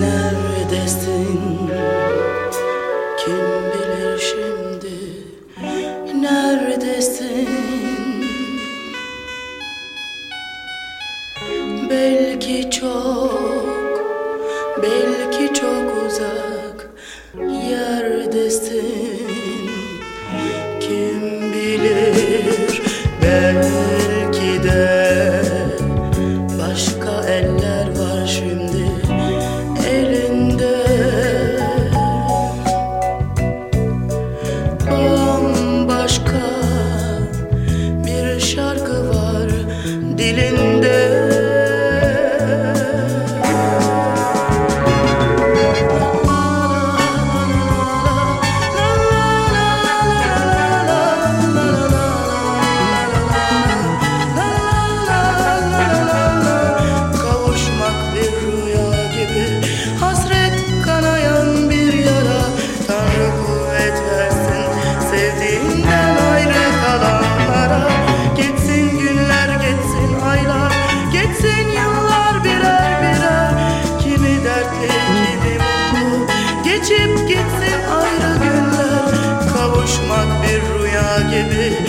Neredesin? Kim bilir şimdi neredesin? Belki çok, belki çok uzak yerdesin. gibi